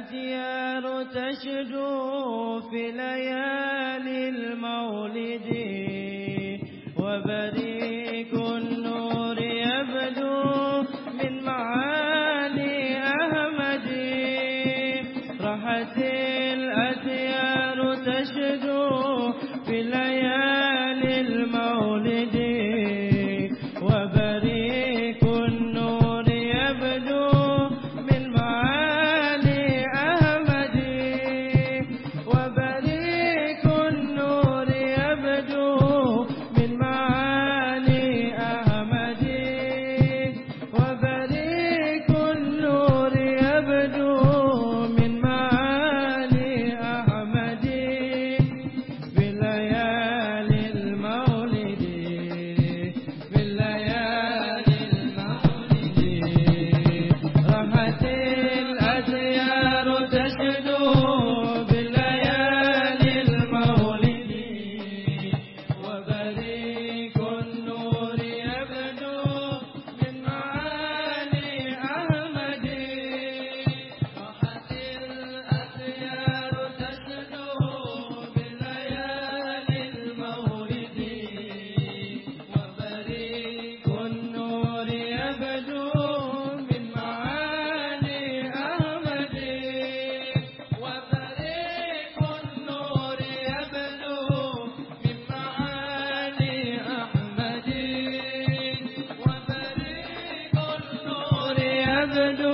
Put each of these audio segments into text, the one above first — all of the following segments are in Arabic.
الأديار تشدو في ليالي المولد. أبدا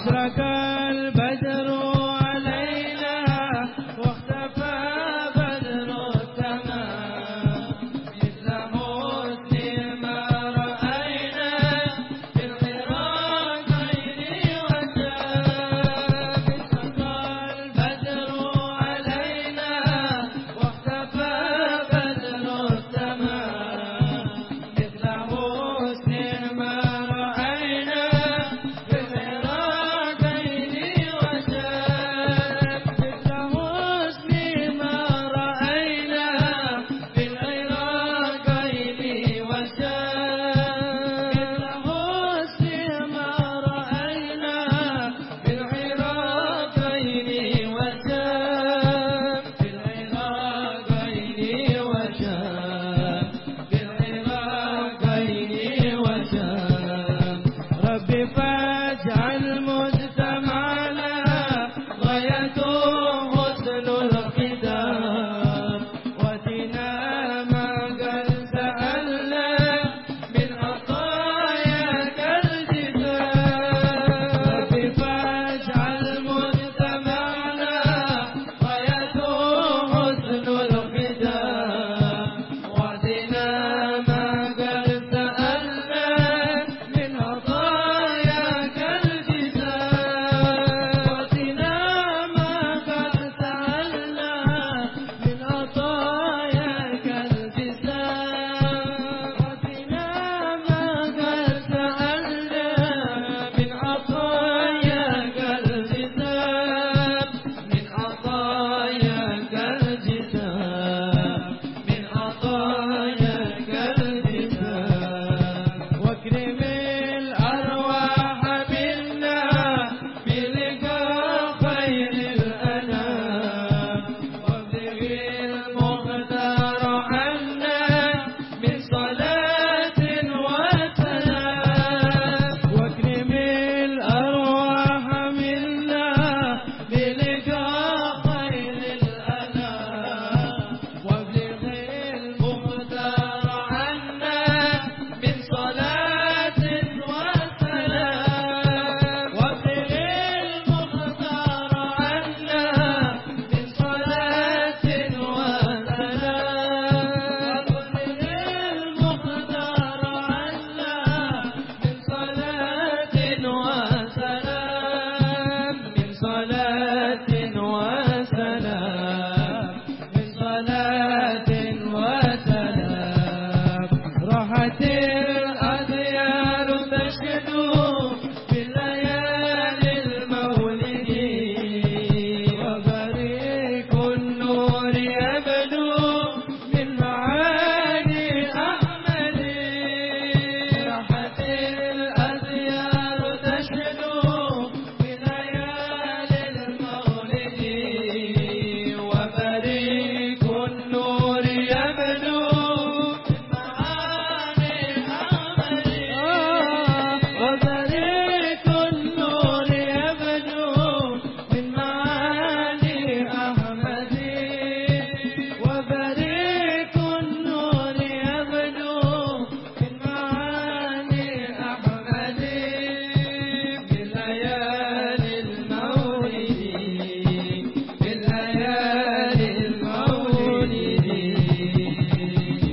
Astrakhan.